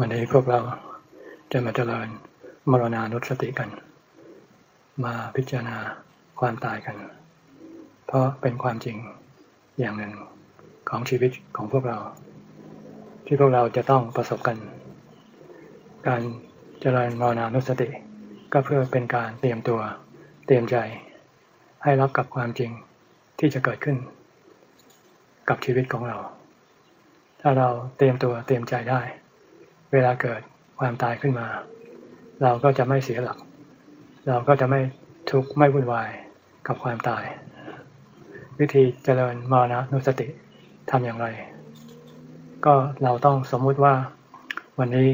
วันนี้พวกเราจะมาเจริญมรณานุสติกัน มาพิจารณาความตายกัน เพราะเป็นความจริงอย่างหนึ่งของชีวิตของพวกเรา ที่พวกเราจะต้องประสบกัน การเจริญมรณานุสติ ก็เพื่อเป็นการเตรียมตัวเตรียมใจ ให้รับกับความจริงที่จะเกิดขึ้น กับชีวิตของเรา ถ้าเราเตรียมตัวเตรียมใจได้ เวลาเกิดความตายขึ้นมา เราก็จะไม่เสียหลัก เราก็จะไม่ทุกข์ไม่วุ่นวายกับความตาย วิธีเจริญมรณะนุสติทำอย่างไร ก็เราต้องสมมุติว่าวันนี้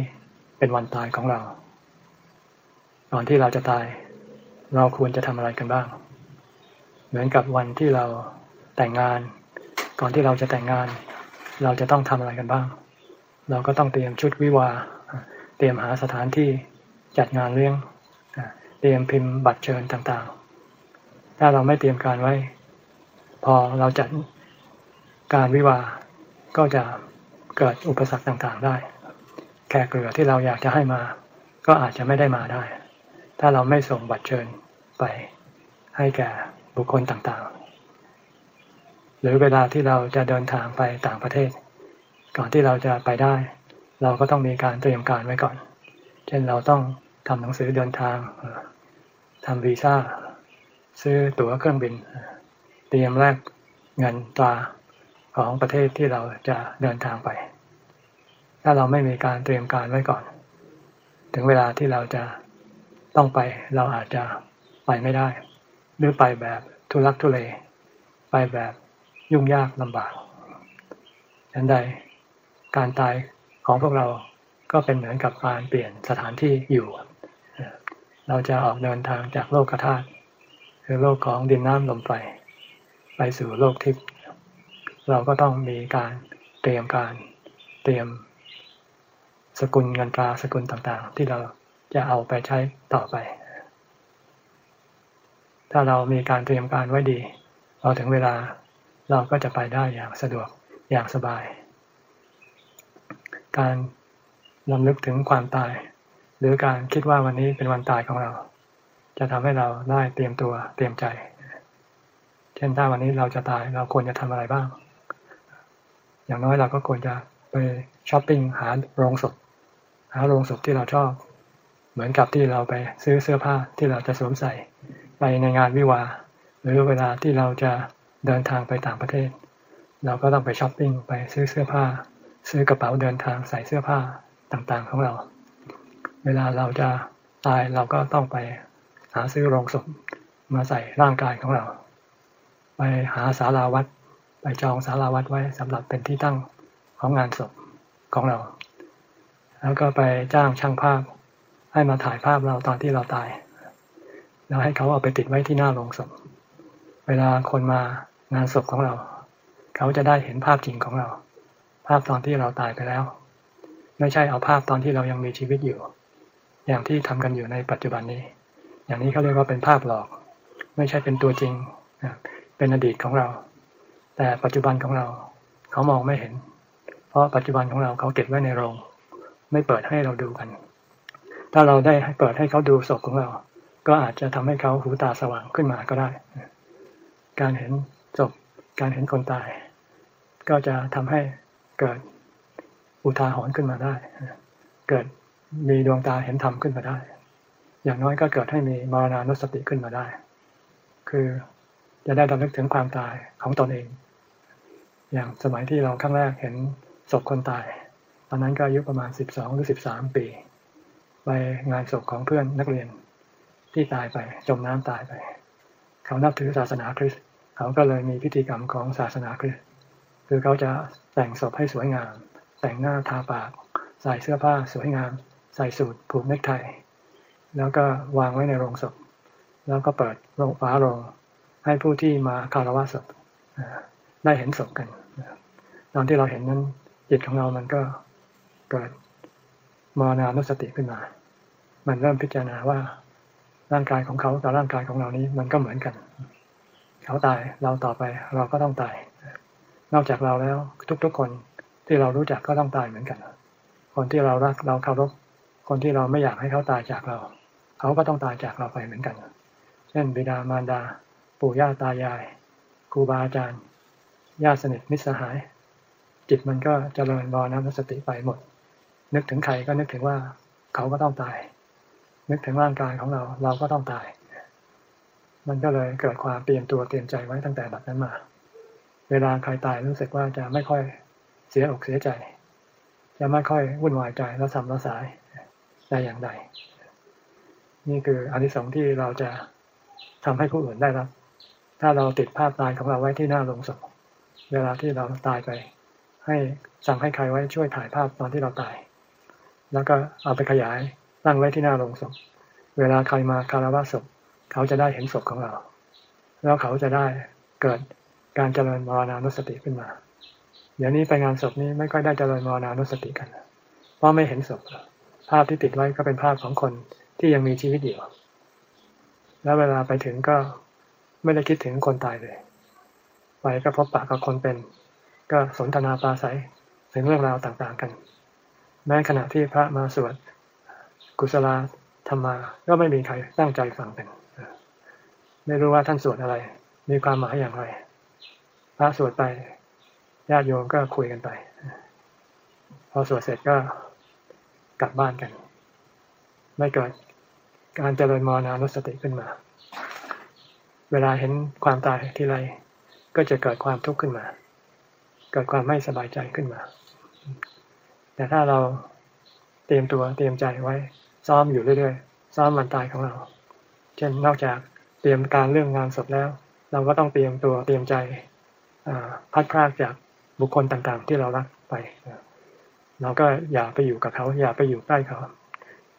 เป็นวันตายของเราก่อนที่เราจะตาย เราควรจะทำอะไรกันบ้าง เหมือนกับวันที่เราแต่งงาน ก่อนที่เราจะแต่งงาน เราจะต้องทำอะไรกันบ้าง เราก็ต้องเตรียมชุดวิวา เตรียมหาสถานที่จัดงานเลี้ยง เตรียมพิมพ์บัตรเชิญต่างๆ ถ้าเราไม่เตรียมการไว้ พอเราจัดการวิวา ก็จะเกิดอุปสรรคต่างๆได้ แขกเรือที่เราอยากจะให้มา ก็อาจจะไม่ได้มาได้ ถ้าเราไม่ส่งบัตรเชิญไปให้แก่บุคคลต่างๆ หรือเวลาที่เราจะเดินทางไปต่างประเทศ ก่อนที่เราจะไปได้ เราก็ต้องมีการเตรียมการไว้ก่อน เช่นเราต้องทำหนังสือเดินทางทำวีซ่า ซื้อตั๋วเครื่องบิน เตรียมแลกเงินตราของประเทศที่เราจะเดินทางไป ถ้าเราไม่มีการเตรียมการไว้ก่อน ถึงเวลาที่เราจะต้องไปเราอาจจะไปไม่ได้ หรือไปแบบทุลักทุเล ไปแบบยุ่งยากลำบากฉันใด การตายของพวกเราก็เป็นเหมือนกับการเปลี่ยนสถานที่อยู่ เราจะออกเดินทางจากโลกธาตุคือโลกของดินน้ำลมไฟไปสู่โลกทิพย์เราก็ต้องมีการเตรียมการเตรียมสกุลเงินตราสกุลต่างๆ ที่เราจะเอาไปใช้ต่อไป ถ้าเรามีการเตรียมการไว้ดีพอถึงเวลาเราก็จะไปได้อย่างสะดวกอย่างสบาย การลำลึกถึงความตาย หรือการคิดว่าวันนี้เป็นวันตายของเรา จะทำให้เราได้เตรียมตัวเตรียมใจ เช่นถ้าวันนี้เราจะตายเราควรจะทำอะไรบ้าง อย่างน้อยเราก็ควรจะไปช้อปปิ้งหาโรงศพหาโรงศพที่เราชอบ เหมือนกับที่เราไปซื้อเสื้อผ้าที่เราจะสวมใส่ ไปในงานวิวา หรือเวลาที่เราจะเดินทางไปต่างประเทศ เราก็ต้องไปช้อปปิ้งไปซื้อเสื้อผ้า ซื้อกระเป๋าเดินทางใส่เสื้อผ้าต่างๆของเรา เวลาเราจะตายเราก็ต้องไปหาซื้อโรงศพมาใส่ร่างกายของเรา ไปหาสาราวัด ไปจองสาราวัดไว้สำหรับเป็นที่ตั้งของงานศพของเรา แล้วก็ไปจ้างช่างภาพให้มาถ่ายภาพเราตอนที่เราตาย แล้วให้เขาเอาไปติดไว้ที่หน้าโรงศพ เวลาคนมางานศพของเรา เขาจะได้เห็นภาพจริงของเราาพตอนที่เราตายไปแล้ว ไม่ใช่เอาภาพตอนที่เรายังมีชีวิตอยู่ อย่างที่ทำกันอยู่ในปัจจุบันนี้ อย่างนี้เขาเรียกว่าเป็นภาพหลอก ไม่ใช่เป็นตัวจริงเป็นอดีตของเรา แต่ปัจจุบันของเราเขามองไม่เห็น เพราะปัจจุบันของเราเขาเก็บไว้ในโรง ไม่เปิดให้เราดูกัน ถ้าเราได้เปิดให้เขาดูศพของเรา ก็อาจจะทำให้เขาหูตาสว่างขึ้นมาก็ได้ การเห็นศพการเห็นคนตาย ก็จะทำให้ เกิดอุทาหรณ์ขึ้นมาได้ เกิดมีดวงตาเห็นธรรมขึ้นมาได้ อย่างน้อยก็เกิดให้มีมรณานุสติขึ้นมาได้ คือจะได้ดำลึกถึงความตายของตนเอง อย่างสมัยที่เราครั้งแรกเห็นศพคนตาย ตอนนั้นก็อายุประมาณสิบสองหรือสิบสามปี ไปงานศพของเพื่อนนักเรียนที่ตายไปจมน้ำตายไป เขานับถือศาสนาคริสต์เขาก็เลยมีพิธีกรรมของศาสนาคริสต์ คือเขาจะแต่งศพให้สวยงาม แต่งหน้าทาปาก ใส่เสื้อผ้าสวยงาม ใส่สูทผูกเนคไทแล้วก็วางไว้ในโรงศพ แล้วก็เปิดโรงฟ้าโรงให้ผู้ที่มาคารวะศพได้เห็นศพกันตอนที่เราเห็นนั้นจิตของเรามันก็เกิดมรณานุสติขึ้นมา มันเริ่มพิจารณาว่าร่างกายของเขากับร่างกายของเรานี้มันก็เหมือนกัน เขาตายเราต่อไปเราก็ต้องตาย นอกจากเราแล้วทุกๆคนที่เรารู้จักก็ต้องตายเหมือนกัน คนที่เรารักเราเคารพคนที่เราไม่อยากให้เขาตายจากเรา เขาก็ต้องตายจากเราไปเหมือนกัน เช่นบิดามารดา ปู่ย่าตายายครูบาอาจารย์ญาติสนิทมิตรสหาย จิตมันก็จเจริญบอน้ำสติไปหมด นึกถึงใครก็นึกถึงว่าเขาก็ต้องตาย นึกถึงร่างกายของเราเราก็ต้องตาย มันก็เลยเกิดความเตรียมตัวเตรียมใจไว้ตั้งแต่บัดนั้นมา เวลาใครตายรู้สึกว่าจะไม่ค่อยเสียอกเสียใจ จะไม่ค่อยวุ่นวายใจแล้วสัมละสายแต่อย่างใด นี่คืออนิสงส์ที่เราจะทำให้ผู้อื่นได้รับ ถ้าเราติดภาพตายของเราไว้ที่หน้าโรงศพเวลาที่เราตายไป ให้สั่งให้ใครไว้ช่วยถ่ายภาพตอนที่เราตาย แล้วก็เอาไปขยายตั้งไว้ที่หน้าโรงศพเวลาใครมาคารวะศพ เขาจะได้เห็นศพของเรา แล้วเขาจะได้เกิด การเจริญมรณานุสติขึ้นมา เดี๋ยวนี้ไปงานศพนี้ไม่ค่อยได้เจริญมรณานุสติกัน เพราะไม่เห็นศพ ภาพที่ติดไว้ก็เป็นภาพของคนที่ยังมีชีวิตอยู่ แล้วเวลาไปถึงก็ไม่ได้คิดถึงคนตายเลย ไปก็พบปะกับคนเป็น ก็สนทนาปราศัยถึงเรื่องราวต่างๆกัน แม้ขณะที่พระมาสวดกุศลธรรมา ก็ไม่มีใครตั้งใจฟังเป็นไม่รู้ว่าท่านสวดอะไร มีความหมายอย่างไร พระสวดไปญาติโยมก็คุยกันไป พอสวดเสร็จก็กลับบ้านกัน ไม่เกิดการเจริญมรณานุสติขึ้นมา เวลาเห็นความตายทีไรก็จะเกิดความทุกข์ขึ้นมา เกิดความไม่สบายใจขึ้นมา แต่ถ้าเราเตรียมตัวเตรียมใจไว้ ซ้อมอยู่เรื่อยๆ ซ้อมวันตายของเรา เช่นนอกจากเตรียมการเรื่องงานศพแล้ว เราก็ต้องเตรียมตัวเตรียมใจ พัดพลากจากบุคคลต่างๆ ที่เรารักไป เราก็อย่าไปอยู่กับเขา อย่าไปอยู่ใกล้เขา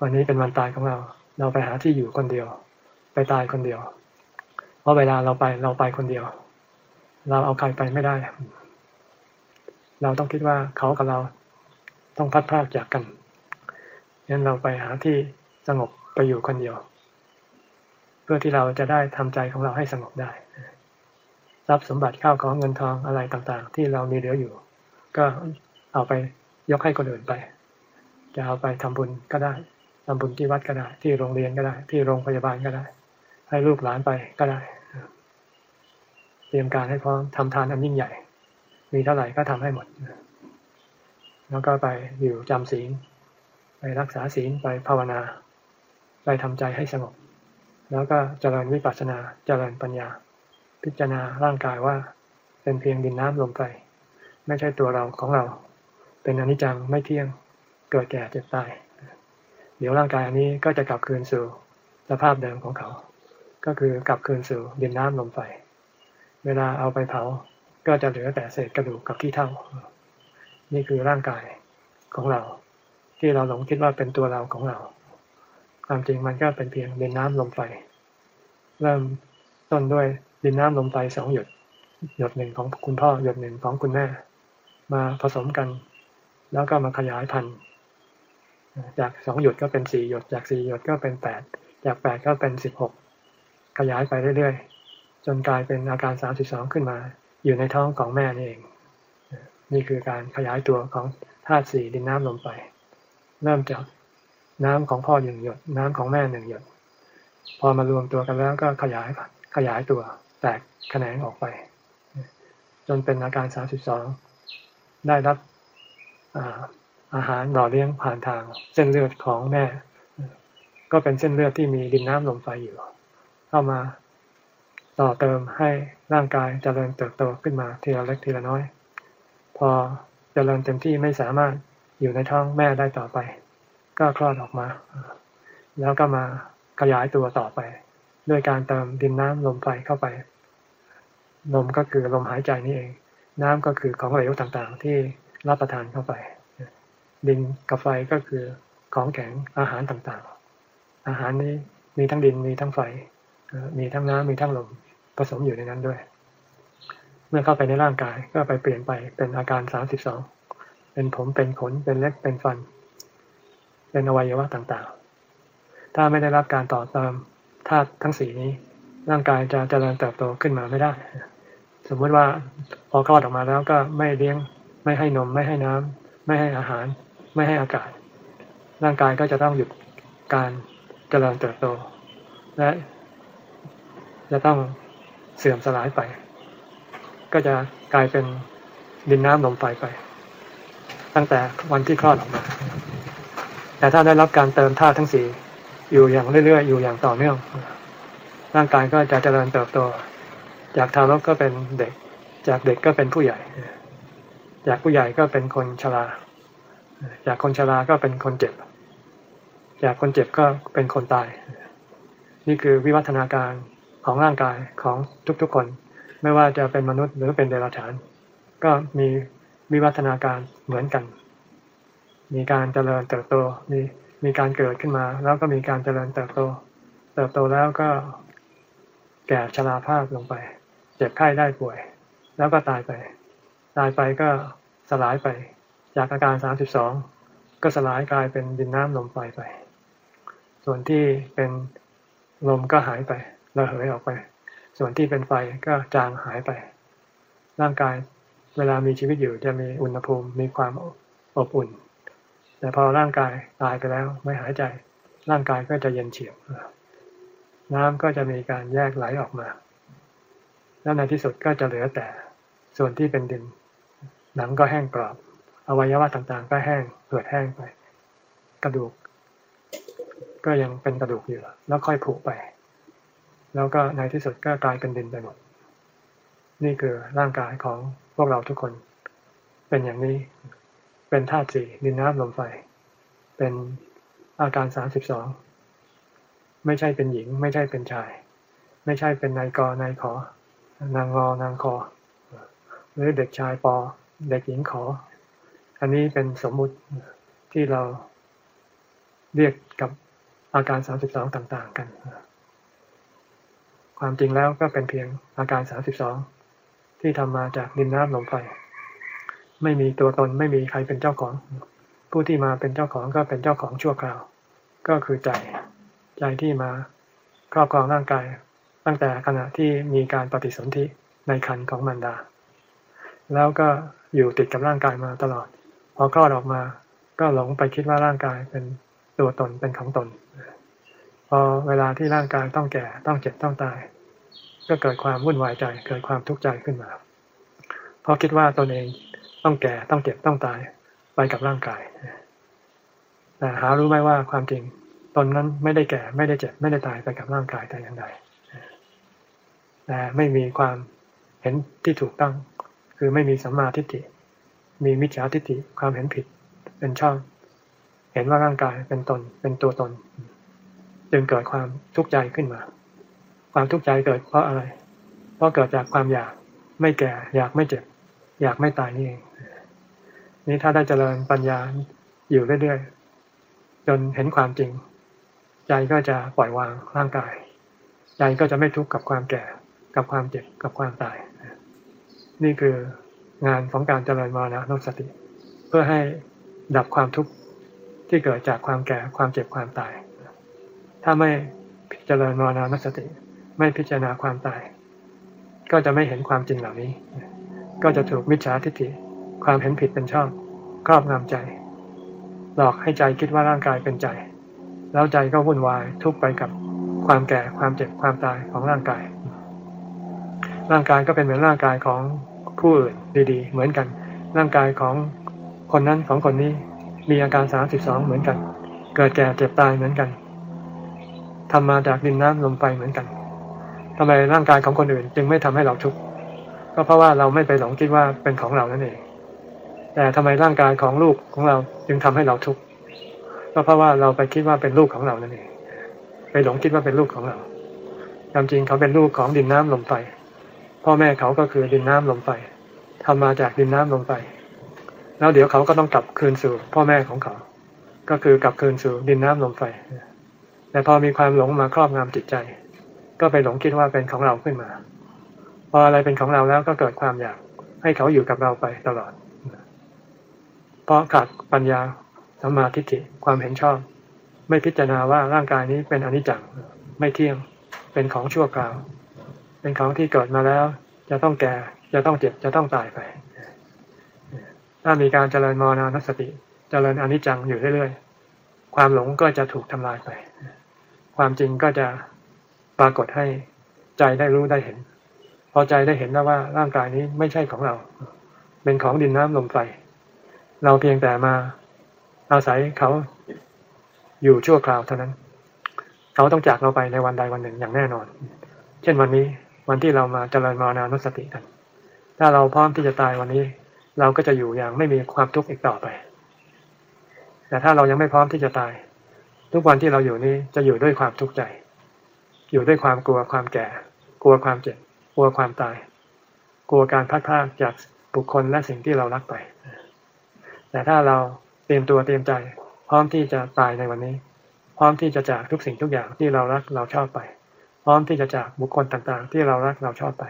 วันนี้เป็นวันตายของเรา เราไปหาที่อยู่คนเดียว ไปตายคนเดียว เพราะเวลาเราไปเราไปคนเดียว เราเอาใครไปไม่ได้ เราต้องคิดว่าเขากับเราต้องพัดพลากจากกันงั้นเราไปหาที่สงบไปอยู่คนเดียว เพื่อที่เราจะได้ทำใจของเราให้สงบได้ ทรัพย์สมบัติข้าวของเงินทองอะไรต่างๆ ที่เรามีเหลืออยู่ ก็เอาไปยกให้คนอื่นไป จะเอาไปทำบุญก็ได้ทำบุญที่วัดก็ได้ ที่โรงเรียนก็ได้ ที่โรงพยาบาลก็ได้ ให้ลูกหลานไปก็ได้ เตรียมการให้พร้อมทำทานอันยิ่งใหญ่ มีเท่าไหร่ก็ทำให้หมด แล้วก็ไปอยู่จำศีลไปรักษาศีลไปภาวนา ไปทำใจให้สงบ แล้วก็เจริญวิปัสสนาเจริญปัญญา พิจารณาร่างกายว่า เป็นเพียงดินน้ำลมไฟไม่ใช่ตัวเราของเรา เป็นอนิจจังไม่เที่ยงเกิดแก่เจ็บตาย เดี๋ยวร่างกายอันนี้ก็จะกลับคืนสู่สภาพเดิมของเขา ก็คือกลับคืนสู่ดินน้ำลมไฟ เวลาเอาไปเผาก็จะเหลือแต่เศษกระดูกกับที่เท่า นี่คือร่างกายของเรา ที่เราหลงคิดว่าเป็นตัวเราของเรา ความจริงมันก็เป็นเพียงดินน้ำลมไฟ เริ่มต้นด้วย ดินน้ำลมไฟสองหยด หยดหนึ่งของคุณพ่อหยดหนึ่งของคุณแม่ มาผสมกัน แล้วก็มาขยายพันธุ์จากสองหยดก็เป็นสี่หยด จากสี่หยดก็เป็นแปดจากแปดก็เป็นสิบหกขยายไปเรื่อยๆ จนกลายเป็นอาการสามสิบสองขึ้นมา อยู่ในท้องของแม่นี่เอง นี่คือการขยายตัวของธาตุสี่ดินน้ำลมไปเริ่มจากน้ำของพ่อหนึ่งหยด น้ำของแม่หนึ่งหยด พอมารวมตัวกันแล้วก็ขยายขยายตัว แตกแขนงออกไป จนเป็นอาการสามสิบสองได้รับอาหารหล่อเลี้ยงผ่านทางเส้นเลือดของแม่ ก็เป็นเส้นเลือดที่มีดินน้ำลมไฟอยู่ เข้ามาต่อเติมให้ร่างกายจเจริญเติบโตขึ้นมาทีละเล็กทีละน้อย พอจเจริญเต็มที่ไม่สามารถอยู่ในท้องแม่ได้ต่อไป ก็คลอดออกมา แล้วก็มาขยายตัวต่อไป ด้วยการเติมดินน้ำลมไฟเข้าไป ลมก็คือลมหายใจนี่เอง น้ำก็คือของเหลวต่างๆ ที่รับประทานเข้าไป ดินกับไฟก็คือของแข็งอาหารต่างๆ อาหารนี้มีทั้งดินมีทั้งไฟ มีทั้งน้ำมีทั้งลมผสมอยู่ในนั้นด้วย เมื่อเข้าไปในร่างกายก็ไปเปลี่ยนไปเป็นอาการสามสิบสองเป็นผมเป็นขนเป็นเล็บเป็นฟัน เป็นอวัยวะต่างๆ ถ้าไม่ได้รับการต่อเติมธาตุทั้งสี่นี้ ร่างกายจะเจริญเติบโตขึ้นมาไม่ได้ สมมติว่าพอคลอดออกมาแล้วก็ไม่เลี้ยง ไม่ให้นม ไม่ให้น้ำไม่ให้อาหาร ไม่ให้อากาศ ร่างกายก็จะต้องหยุดการเจริญเติบโต และจะต้องเสื่อมสลายไป ก็จะกลายเป็นดินน้ำลมไฟไป ตั้งแต่วันที่คลอดออกมา แต่ถ้าได้รับการเติมธาตุทั้งสี่อยู่อย่างเรื่อยๆ อยู่อย่างต่อเนื่อง ร่างกายก็จะเจริญเติบโต จากทารกก็เป็นเด็ก จากเด็กก็เป็นผู้ใหญ่ จากผู้ใหญ่ก็เป็นคนชรา จากคนชราก็เป็นคนเจ็บ จากคนเจ็บก็เป็นคนตาย นี่คือวิวัฒนาการของร่างกายของทุกๆคน ไม่ว่าจะเป็นมนุษย์หรือเป็นเดรัจฉาน ก็มีวิวัฒนาการเหมือนกัน มีการเจริญเติบโต มีมีการเกิดขึ้นมา แล้วก็มีการเจริญเติบโต เติบโตแล้วก็แก่ชราภาพลงไป เจ็บไข้ได้ป่วย แล้วก็ตายไป ตายไปก็สลายไป จากอาการสามสิบสองก็สลายกลายเป็นดินน้ำลมไฟไป ส่วนที่เป็นลมก็หายไประเหยออกไป ส่วนที่เป็นไฟก็จางหายไป ร่างกายเวลามีชีวิตอยู่จะมีอุณหภูมิมีความอบอุ่น แต่พอร่างกายตายไปแล้วไม่หายใจ ร่างกายก็จะเย็นเฉียบน้ำก็จะมีการแยกไหลออกมา แล้วในที่สุดก็จะเหลือแต่ส่วนที่เป็นดิน หนังก็แห้งกรอบ อวัยวะต่างๆ ก็แห้งเหือดแห้งไป กระดูก ก็ยังเป็นกระดูกอยู่ แล้วค่อยผุไป แล้วก็ในที่สุดก็กลายเป็นดินไปหมด นี่คือร่างกายของพวกเราทุกคน เป็นอย่างนี้ เป็นธาตุสี่ดินน้ำลมไฟ เป็นอาการสามสิบสองไม่ใช่เป็นหญิง ไม่ใช่เป็นชาย ไม่ใช่เป็นนายกนายขอ นางงอนางคอหรือเด็กชายปอ เด็กหญิงขอ อันนี้เป็นสมมุติที่เราเรียกกับอาการสามสิบสองต่าง ๆ กัน ความจริงแล้วก็เป็นเพียงอาการสาสิบสองที่ทำมาจากดินน้ำลมไฟ ไม่มีตัวตนไม่มีใครเป็นเจ้าของ ผู้ที่มาเป็นเจ้าของก็เป็นเจ้าของชั่วคราว ก็คือใจ ใจที่มาครอบครองร่างกาย ตั้งแต่ขณะที่มีการปฏิสนธิในคันของมันดา แล้วก็อยู่ติดกับร่างกายมาตลอด พอคลอดออกมาก็หลงไปคิดว่าร่างกายเป็นตัวตนเป็นของตน พอเวลาที่ร่างกายต้องแก่ต้องเจ็บต้องตาย ก็เกิดความวุ่นวายใจเกิดความทุกข์ใจขึ้นมา เพราะคิดว่าตนเองต้องแก่ต้องเจ็บต้องตายไปกับร่างกายแต่หารู้ไหมว่าความจริงตนนั้นไม่ได้แก่ไม่ได้เจ็บไม่ได้ตายไปกับร่างกายแต่อย่างใด แต่ไม่มีความเห็นที่ถูกต้อง คือไม่มีสัมมาทิฏฐิ มีมิจฉาทิฏฐิความเห็นผิดเป็นช่องเห็นว่าร่างกายเป็นตนเป็นตัวตน จึงเกิดความทุกข์ใจขึ้นมา ความทุกข์ใจเกิดเพราะอะไร เพราะเกิดจากความอยากไม่แก่ อยากไม่เจ็บ อยากไม่ตายนี่เองนี่ถ้าได้เจริญปัญญาอยู่เรื่อยๆจนเห็นความจริง ใจก็จะปล่อยวางร่างกาย ใจก็จะไม่ทุกข์กับความแก่ กับความเจ็บกับความตาย นี่คืองานของการเจริญมานะนสติ เพื่อให้ดับความทุกข์ที่เกิดจากความแก่ความเจ็บความตาย ถ้าไม่เจริญมรณานสติ ไม่พิจารณาความตาย ก็จะไม่เห็นความจริงเหล่านี้ ก็จะถูกมิจฉาทิฏฐิความเห็นผิดเป็นชอบครอบงำใจ หลอกให้ใจคิดว่าร่างกายเป็นใจ แล้วใจก็วุ่นวายทุกไปกับความแก่ความเจ็บความตายของร่างกาย ร่างกายก็เป็นเหมือนร่างกายของผู้อื่นดีๆ เหมือนกัน ร่างกายของคนนั้นของคนนี้มีอาการสามสิบสองเหมือนกัน เกิดแก่เจ็บตายเหมือนกันทำมาจากดินน้ำลมไฟเหมือนกันทำไมร่างกายของคนอื่น จึงไม่ทำให้เราทุกข์ก็เพราะว่าเราไม่ไปหลงคิดว่าเป็นของเรานั่นเอง แต่ทำไมร่างกายของลูกของเราจึงทำให้เราทุกข์ก็เพราะว่าเราไปคิดว่าเป็นลูกของเรานั่นเอง ไปหลงคิดว่าเป็นลูกของเราความจริงเขาเป็นลูกของดินน้ำลมไฟ พ่อแม่เขาก็คือดินน้ำลมไฟทำมาจากดินน้ำลมไฟ แล้วเดี๋ยวเขาก็ต้องกลับคืนสู่ พ่อแม่ของเขา ก็คือกลับคืนสู่ดินน้ำลมไฟแต่พอมีความหลงมาครอบงำจิตใจ ก็ไปหลงคิดว่าเป็นของเราขึ้นมา พออะไรเป็นของเราแล้วก็เกิดความอยากให้เขาอยู่กับเราไปตลอด เพราะขาดปัญญาสมาธิิความเห็นชอบ ไม่พิจารณาว่าร่างกายนี้เป็นอนิจจังไม่เที่ยงเป็นของชั่วคราว เป็นของที่เกิดมาแล้ว จะต้องแก่ จะต้องเจ็บ จะต้องตายไป ถ้ามีการเจริญมรณสติ เจริญอนิจจังอยู่เรื่อยๆ ความหลงก็จะถูกทำลายไป ความจริงก็จะปรากฏให้ใจได้รู้ได้เห็น พอใจได้เห็นแล้วว่าร่างกายนี้ไม่ใช่ของเรา เป็นของดินน้ำลมไฟ เราเพียงแต่มาอาศัยเขาอยู่ชั่วคราวเท่านั้น เขาต้องจากเราไปในวันใดวันหนึ่งอย่างแน่นอน เช่นวันนี้ วันที่เรามาเจริญมานานุสติกัน ถ้าเราพร้อมที่จะตายวันนี้ เราก็จะอยู่อย่างไม่มีความทุกข์อีกต่อไป แต่ถ้าเรายังไม่พร้อมที่จะตาย ทุกวันที่เราอยู่นี้จะอยู่ด้วยความทุกข์ใจ อยู่ด้วยความกลัวความแก่ กลัวความเจ็บ กลัวความตาย กลัวการพัดพากจากบุคคลและสิ่งที่เรารักไป แต่ถ้าเราเตรียมตัวเตรียมใจพร้อมที่จะตายในวันนี้ พร้อมที่จะจากทุกสิ่งทุกอย่างที่เรารักเราชอบไป พร้อมที่จะจากบุคคลต่างๆ ที่เรารักเราชอบไป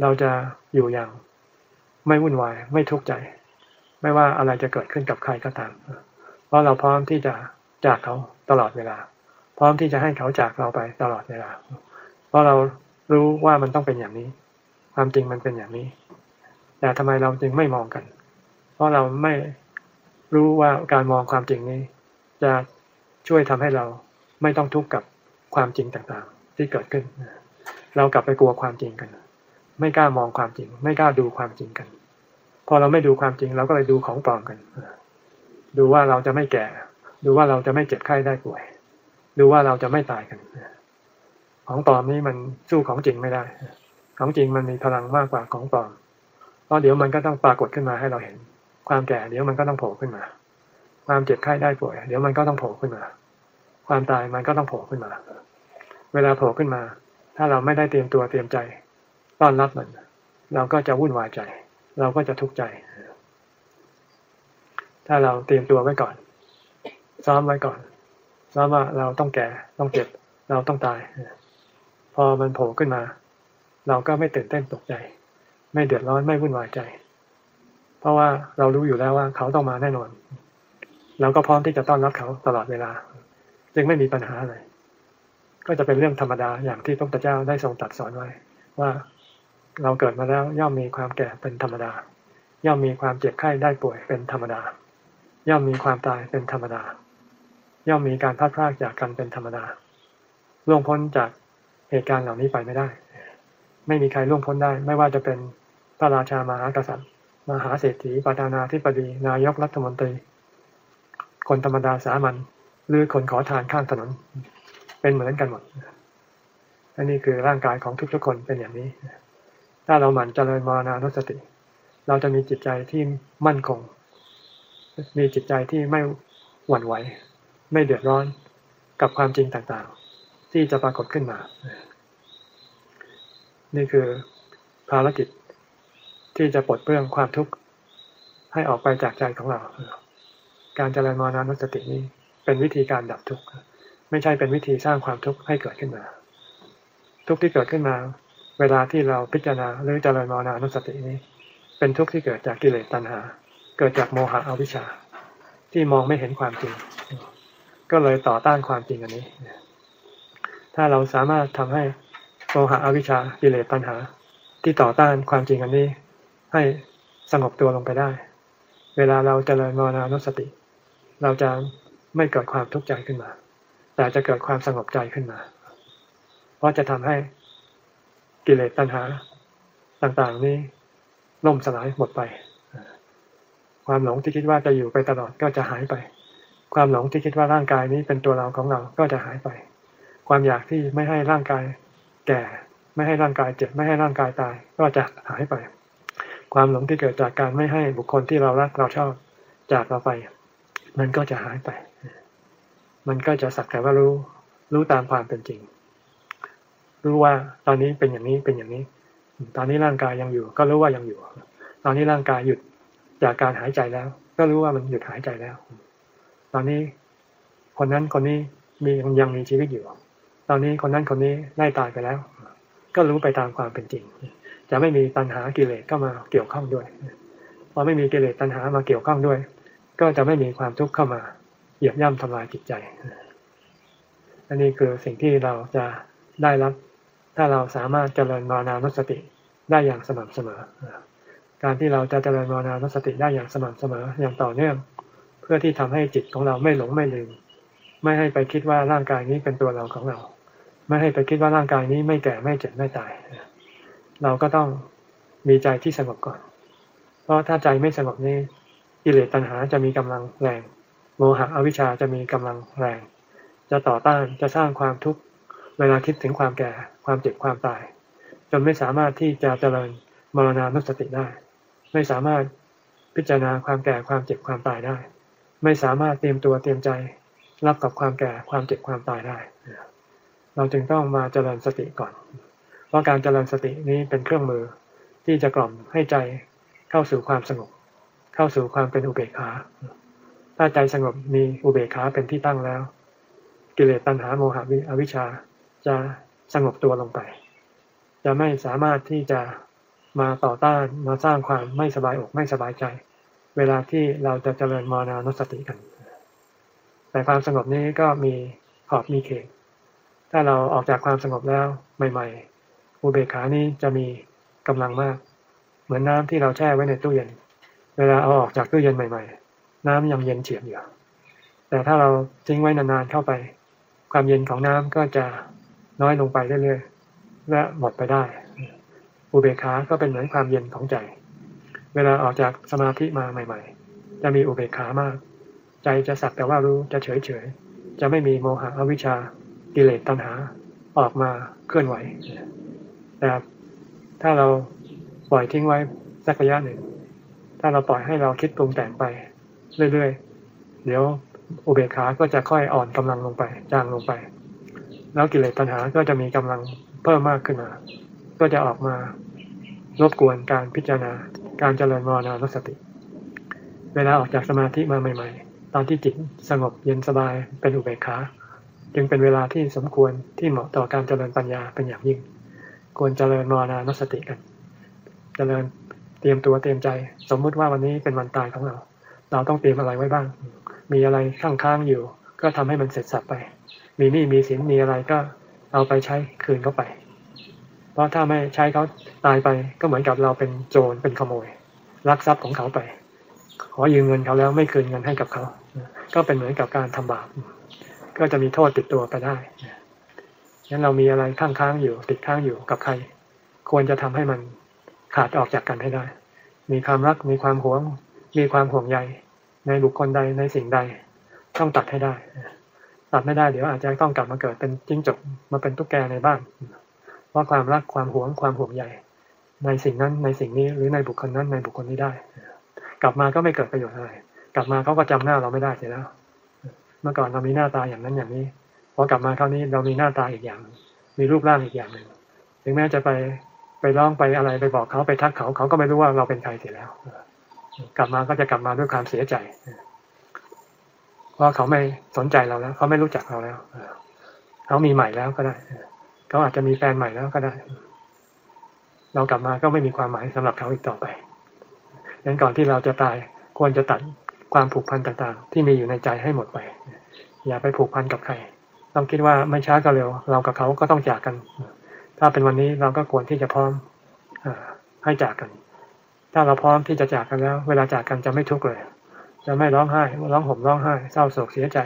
เราจะอยู่อย่างไม่วุ่นวายไม่ทุกข์ใจ ไม่ว่าอะไรจะเกิดขึ้นกับใครก็ตาม เพราะเราพร้อมที่จะจากเขาตลอดเวลา พร้อมที่จะให้เขาจากเราไปตลอดเวลา เพราะเรารู้ว่ามันต้องเป็นอย่างนี้ ความจริงมันเป็นอย่างนี้ แต่ทำไมเราจึงไม่มองกัน เพราะเราไม่รู้ว่าการมองความจริงนี้ จะช่วยทำให้เราไม่ต้องทุกข์กับ ความจริงต่างๆ ที่เกิดขึ้น เรากลับไปกลัวความจริงกัน ไม่กล้ามองความจริง ไม่กล้าดูความจริงกัน พอเราไม่ดูความจริงเราก็เลยดูของปลอมกัน ดูว่าเราจะไม่แก่ ดูว่าเราจะไม่เจ็บไข้ได้ป่วย ดูว่าเราจะไม่ตายกัน ของปลอมนี้มันสู้ของจริงไม่ได้ ของจริงมันมีพลังมากกว่าของปลอม เพราะเดี๋ยวมันก็ต้องปรากฏขึ้นมาให้เราเห็น ความแก่เดี๋ยวมันก็ต้องโผล่ขึ้นมา ความเจ็บไข้ได้ป่วย เดี๋ยวมันก็ต้องโผล่ขึ้นมา ความตายมันก็ต้องโผล่ขึ้นมา เวลาโผล่ขึ้นมา ถ้าเราไม่ได้เตรียมตัวเตรียมใจ ต้อนรับมัน เราก็จะวุ่นวายใจ เราก็จะทุกข์ใจ ถ้าเราเตรียมตัวไว้ก่อน ซ้อมไว้ก่อนซ้อมว่าเราต้องแก่ ต้องเจ็บ เราต้องตาย พอมันโผล่ขึ้นมา เราก็ไม่ตื่นเต้นตกใจ ไม่เดือดร้อน ไม่วุ่นวายใจ เพราะว่าเรารู้อยู่แล้วว่าเขาต้องมาแน่นอน เราก็พร้อมที่จะต้อนรับเขาตลอดเวลา จึงไม่มีปัญหาอะไร ก็จะเป็นเรื่องธรรมดาอย่างที่พระพุทธเจ้าได้ทรงตรัสสอนไว้ ว่าเราเกิดมาแล้วย่อมมีความแก่เป็นธรรมดา ย่อมมีความเจ็บไข้ได้ป่วยเป็นธรรมดา ย่อมมีความตายเป็นธรรมดา ย่อมมีการพัดพรากจากกันเป็นธรรมดาล่วงพ้นจากเหตุการณ์เหล่านี้ไปไม่ได้ ไม่มีใครล่วงพ้นได้ ไม่ว่าจะเป็นพระราชามหากษัตริย์ มหาเศรษฐีประธานาธิบดี นายกรัฐมนตรี คนธรรมดาสามัญ หรือคนขอทานข้างถนน เป็นเหมือนกันหมดอันนี้คือร่างกายของทุกๆคนเป็นอย่างนี้ ถ้าเราหมั่นเจริญมรณานุสติ เราจะมีจิตใจที่มั่นคง มีจิตใจที่ไม่หวั่นไหว ไม่เดือดร้อนกับความจริงต่างๆ ที่จะปรากฏขึ้นมา นี่คือภารกิจที่จะปลดเปลื้องความทุกข์ให้ออกไปจากใจของเรา การเจริญมรณานุสตินี้ เป็นวิธีการดับทุกข์ไม่ใช่เป็นวิธีสร้างความทุกข์ให้เกิดขึ้นมา ทุกข์ที่เกิดขึ้นมา เวลาที่เราพิจารณาหรือเจริญมรณานุสตินี้ เป็นทุกข์ที่เกิดจากกิเลสตัณหา เกิดจากโมหะอวิชชา ที่มองไม่เห็นความจริง ก็เลยต่อต้านความจริงอันนี้ ถ้าเราสามารถทำให้โมหะอวิชชากิเลสตัณหา ที่ต่อต้านความจริงอันนี้ ให้สงบตัวลงไปได้ เวลาเราเจริญมรณานุสติ เราจะ ไม่เกิดความทุกข์ใจขึ้นมา แต่จะเกิดความสงบใจขึ้นมา เพราะจะทำให้กิเลสตัณหาต่างๆนี้ล่มสลายหมดไป ความหลงที่คิดว่าจะอยู่ไปตลอดก็จะหายไป ความหลงที่คิดว่าร่างกายนี้เป็นตัวเราของเราก็จะหายไป ความอยากที่ไม่ให้ร่างกายแก่ ไม่ให้ร่างกายเจ็บไม่ให้ร่างกายตายก็จะหายไป ความหลงที่เกิดจากการไม่ให้บุคคลที่เรารักเราชอบจากเราไป มันก็จะหายไป มันก็จะสักแต่ว่ารู้รู้ตามความเป็นจริง รู้ว่าตอนนี้เป็นอย่างนี้เป็นอย่างนี้ ตอนนี้ร่างกายยังอยู่ ก็รู้ว่ายังอยู่ ตอนนี้ร่างกายหยุดจากการหายใจแล้ว ก็รู้ว่ามันหยุดหายใจแล้ว ตอนนี้คนนั้นคนนี้มียังมีชีวิตอยู่ ตอนนี้คนนั้นคนนี้ได้ตายไปแล้ว ก็รู้ไปตามความเป็นจริง จะไม่มีตัณหากิเลสก็มาเกี่ยวข้องด้วยพอไม่มีกิเลสตัณหามาเกี่ยวข้องด้วย ก็จะไม่มีความทุกข์เข้ามา เหยียบย่ำทำลายจิตใจ อันนี้คือสิ่งที่เราจะได้รับ ถ้าเราสามารถเจริญมานานุสติได้อย่างสม่ำเสมอ การที่เราจะเจริญมานานุสติได้อย่างสม่ำเสมอ อย่างต่อเนื่อง เพื่อที่ทำให้จิตของเราไม่หลงไม่ลืม ไม่ให้ไปคิดว่าร่างกายนี้เป็นตัวเราของเรา ไม่ให้ไปคิดว่าร่างกายนี้ไม่แก่ไม่เจ็บไม่ตาย เราก็ต้องมีใจที่สงบก่อน เพราะถ้าใจไม่สงบนี้กิเลสตัณหาจะมีกำลังแรง โมหะอวิชชาจะมีกำลังแรง จะต่อต้านจะสร้างความทุกข์เวลาคิดถึงความแก่ความเจ็บความตาย จนไม่สามารถที่จะเจริญมรณานุสติได้ ไม่สามารถพิจารณาความแก่ความเจ็บความตายได้ ไม่สามารถเตรียมตัวเตรียมใจ รับกับความแก่ความเจ็บความตายได้ เราจึงต้องมาเจริญสติก่อน เพราะการเจริญสตินี้เป็นเครื่องมือที่จะกล่อมให้ใจเข้าสู่ความสงบ เข้าสู่ความเป็นอุเบกขา ถ้าใจสงบมีอุเบกขาเป็นที่ตั้งแล้ว กิเลสตัณหาโมหะวิอวิชชาจะสงบตัวลงไป จะไม่สามารถที่จะมาต่อต้านมาสร้างความไม่สบายอกไม่สบายใจ เวลาที่เราจะเจริญมรณานุสติกัน แต่ความสงบนี้ก็มีขอบมีเขตถ้าเราออกจากความสงบแล้วใหม่ ๆ อุเบกขานี้จะมีกำลังมาก เหมือนน้ำที่เราแช่ไว้ในตู้เย็น เวลาเอาออกจากตู้เย็นใหม่ๆ น้ำยังเย็นเฉียบอยู่แต่ถ้าเราทิ้งไว้นานๆเข้าไป ความเย็นของน้ำก็จะน้อยลงไปเรื่อยๆและหมดไปได้ อุเบกขาก็เป็นเหมือนความเย็นของใจ เวลาออกจากสมาธิมาใหม่ ๆ จะมีอุเบกขามาก ใจจะสักแต่ว่ารู้จะเฉยๆ จะไม่มีโมหะอวิชชากิเลสตัณหาออกมาเคลื่อนไหว แต่ถ้าเราปล่อยทิ้งไว้สักระยะหนึ่ง ถ้าเราปล่อยให้เราคิดปรุงแต่งไป เรื่อยๆ เดี๋ยวอุเบกขาก็จะค่อยอ่อนกำลังลงไป จางลงไป แล้วกิเลสตัณหาก็จะมีกำลังเพิ่มมากขึ้นมา ก็จะออกมารบกวนการพิจารณา การเจริญมรณานุสติ เวลาออกจากสมาธิมาใหม่ ๆ ตอนที่จิตสงบเย็นสบายเป็นอุเบกขา จึงเป็นเวลาที่สมควรที่เหมาะต่อการเจริญปัญญาเป็นอย่างยิ่ง ควรเจริญมรณานุสติกัน เจริญเตรียมตัวเตรียมใจ สมมุติว่าวันนี้เป็นวันตายของเรา เราต้องเตรียมอะไรไว้บ้าง มีอะไรข้างๆอยู่ ก็ทำให้มันเสร็จสับไป มีหนี้มีสินมีอะไรก็เอาไปใช้คืนเขาไป เพราะถ้าไม่ใช้เขาตายไปก็เหมือนกับเราเป็นโจรเป็นขโมยลักทรัพย์ของเขาไป ขอยืมเงินเขาแล้วไม่คืนเงินให้กับเขา ก็เป็นเหมือนกับการทำบาป ก็จะมีโทษติดตัวไปได้งั้นเรามีอะไรข้างๆอยู่ ติดข้างอยู่กับใคร ควรจะทำให้มันขาดออกจากกันให้ได้ มีความรักมีความหวง มีความห่วงใยในบุคคลใดในสิ่งใด ต้องตัดให้ได้ ตัดไม่ได้เดี๋ยวอาจจะต้องกลับมาเกิดเป็นจิ้งจกมาเป็นตุ๊กแกในบ้านเพราะความรักความหวงความห่วงใยในสิ่งนั้นในสิ่งนี้หรือในบุคคลนั้นในบุคคลนี้ได้ กลับมาก็ไม่เกิดประโยชน์อะไรกลับมาเขาก็จำหน้าเราไม่ได้เสียแล้ว เมื่อก่อนเรามีหน้าตาอย่างนั้นอย่างนี้พอกลับมาคราวนี้เรามีหน้าตาอีกอย่าง มีรูปร่างอีกอย่างหนึ่งถึงแม้จะไปไปร้องไปอะไรไปบอกเขาไปทักเขาเขาก็ไม่รู้ว่าเราเป็นใครเสียแล้ว กลับมาก็จะกลับมาด้วยความเสียใจเพราะเขาไม่สนใจเราแล้ว เขาไม่รู้จักเราแล้วเขามีใหม่แล้วก็ได้เขาอาจจะมีแฟนใหม่แล้วก็ได้ เรากลับมาก็ไม่มีความหมายสำหรับเขาอีกต่อไปดังนั้นก่อนที่เราจะตายควรจะตัดความผูกพันต่างๆ ที่มีอยู่ในใจให้หมดไปอย่าไปผูกพันกับใครต้องคิดว่าไม่ช้าก็เร็ว เรากับเขาก็ต้องจากกัน ถ้าเป็นวันนี้เราก็ควรที่จะพร้อมอให้จากกัน ถ้าเราพร้อมที่จะจากกันแล้ว เวลาจากกันจะไม่ทุกข์เลย จะไม่ร้องไห้ร้องห่มร้องไห้เศร้าโศกเสียใจ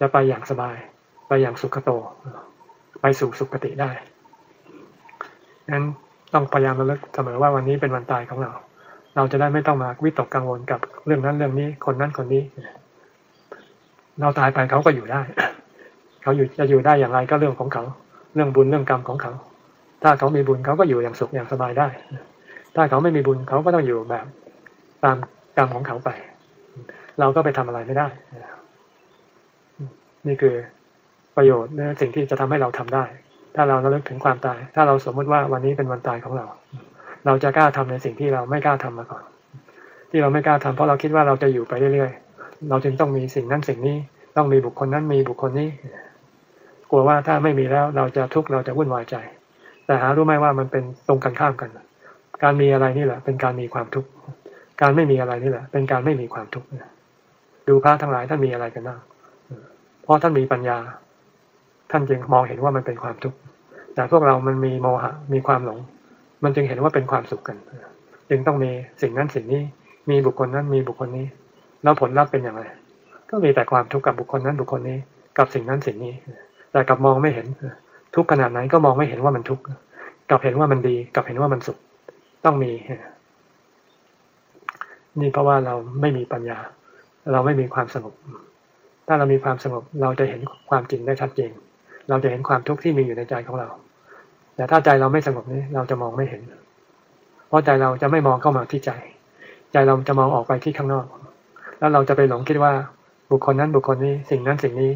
จะไปอย่างสบาย ไปอย่างสุขโต ไปสู่สุขติได้งั้นต้องพยายามระลึกเสมอว่าวันนี้เป็นวันตายของเรา เราจะได้ไม่ต้องมาวิตกกังวลกับเรื่องนั้นเรื่องนี้ คนนั้นคนนี้ เราตายไปเขาก็อยู่ได้ เขาอยู่จะอยู่ได้อย่างไรก็เรื่องของเขา เรื่องบุญเรื่องกรรมของเขา ถ้าเขามีบุญเขาก็อยู่อย่างสุขอย่างสบายได้ ถ้าเขาไม่มีบุญเขาก็ต้องอยู่แบบตามกรรมของเขาไป เราก็ไปทำอะไรไม่ได้ นี่คือประโยชน์และสิ่งที่จะทำให้เราทำได้ ถ้าเราระลึกถึงความตาย ถ้าเราสมมุติว่าวันนี้เป็นวันตายของเรา เราจะกล้าทำในสิ่งที่เราไม่กล้าทำมาก่อน ที่เราไม่กล้าทำเพราะเราคิดว่าเราจะอยู่ไปเรื่อยๆ เราจึงต้องมีสิ่งนั้นสิ่งนี้ ต้องมีบุคคลนั้นมีบุคคลนี้ กลัวว่าถ้าไม่มีแล้วเราจะทุกข์เราจะวุ่นวายใจ แต่หารู้ไหมว่ามันเป็นตรงกันข้ามกัน การมีอะไรนี่แหละ เป็นการมีความทุกข์ การไม่มีอะไรนี่แหละ เป็นการไม่มีความทุกข์ดูพระทั้งหลายท่านมีอะไรกันบ้างเพราะท่านมีปัญญา ท่านจึงมองเห็นว่ามันเป็นความทุกข์ แต่พวกเรามันมีโมหะ มีความหลง มันจึงเห็นว่าเป็นความสุขกัน จึงต้องมีสิ่งนั้นสิ่งนี้ มีบุคคลนั้นมีบุคคลนี้ แล้วผลลัพธ์เป็นอย่างไร ก็มีแต่ความทุกข์กับบุคคลนั้นบุคคลนี้ กับสิ่งนั้นสิ่งนี้ แต่กับมองไม่เห็น ทุกขนาดไหนก็มองไม่เห็นว่ามันทุกข์ กับเห็นว่ามันดี กับเห็นว่ามันสุข ต้องมี นี่เพราะว่าเราไม่มีปัญญา เราไม่มีความสงบ ถ้าเรามีความสงบเราจะเห็นความจริงได้ชัดเจน เราจะเห็นความทุกข์ที่มีอยู่ในใจของเรา แต่ถ้าใจเราไม่สงบนี้เราจะมองไม่เห็น เพราะใจเราจะไม่มองเข้ามาที่ใจ ใจเราจะมองออกไปที่ข้างนอก แล้วเราจะไปหลงคิดว่าบุคคลนั้นบุคคลนี้สิ่งนั้นสิ่งนี้